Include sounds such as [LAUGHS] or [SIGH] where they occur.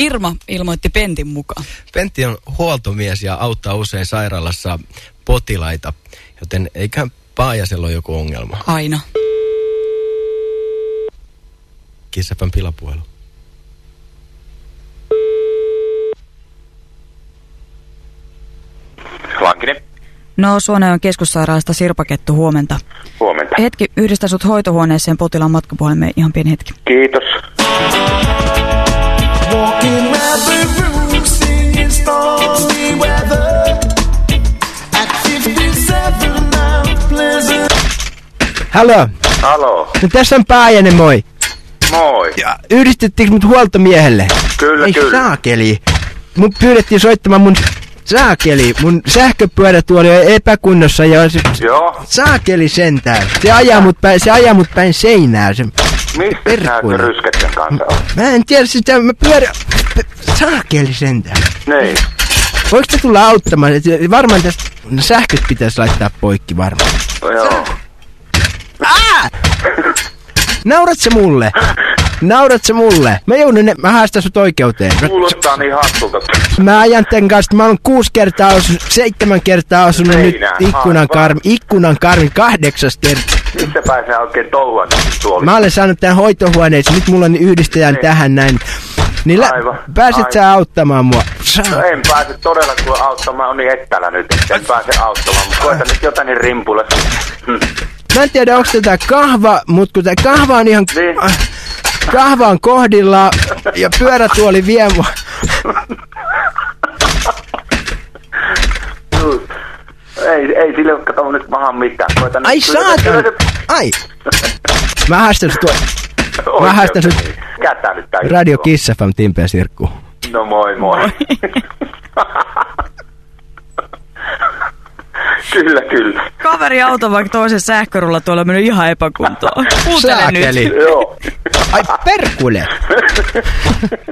Irma ilmoitti Pentin mukaan. Pentti on huoltomies ja auttaa usein sairaalassa potilaita, joten eiköhän Paajasella ole joku ongelma. Aina. Kissapän pilapuhelu. Lankinen. No, Suoneon keskussairaalasta Sirpakettu, huomenta. Huomenta. Hetki, yhdistä sut hoitohuoneeseen potilaan matkapuhelimeen ihan pieni hetki. Kiitos. Halo, Halo. no tässä on Paajanen, moi. Moi. Ja yhdistettiinkö mut huoltomiehelle? Kyllä, Ei kyllä. saakeli. Mun pyydettiin soittamaan mun saakeli. Mun sähköpyörätuoli on epäkunnossa ja se, Joo. saakeli sentään. Se ajaa mut päin, se ajaa mut päin seinää. Se, Mistä sä Perkkuinen. ryskätten kanssa on? mä en tiedä sitä, mä pyörä... Saakeli sentään. Niin. Voiko tulla auttamaan? Varmaan tästä no, sähköt pitäisi laittaa poikki varmaan. Joo. Naurat se mulle? Naurat se mulle? Mä joudun, ne, mä haastan sut oikeuteen. Kuulostaa niin hassulta. mä ajan tän kanssa, mä oon kuusi kertaa asunut, seitsemän kertaa asunut nyt Seinään, ikkunan karmi, ikkunan karmi kahdeksas kerta. Mistä pääsee oikein touhua tuolla? Mä olen saanut tän hoitohuoneeseen, nyt mulla on yhdistetään Niin. tähän näin. Niin Aivan, pääset aivan. sä auttamaan mua? No en pääse todella kun auttamaan, on niin etäällä nyt, en pääse auttamaan, mutta koitan nyt jotain niin rimpulle. Mä en tiedä, onko tätä kahva, mutta kun tää kahva on ihan... Niin. Ah, Kahva on kohdillaan ja pyörätuoli vie mua. Ei, ei sille kato nyt maha mitään. Koitan Ai saatan! Ai! Mä haastan sut Oikein, haastan sut-. Kätä nyt tää Radio. Kiss FM, Timpe ja Sirkku. No moi moi. kyllä, [LAUGHS] kyllä. Kaveri auto vaikka toisen sähkörulla tuolla on mennyt ihan epäkuntoon. Kuuntele nyt. Joo. Ai perkule! [LAUGHS]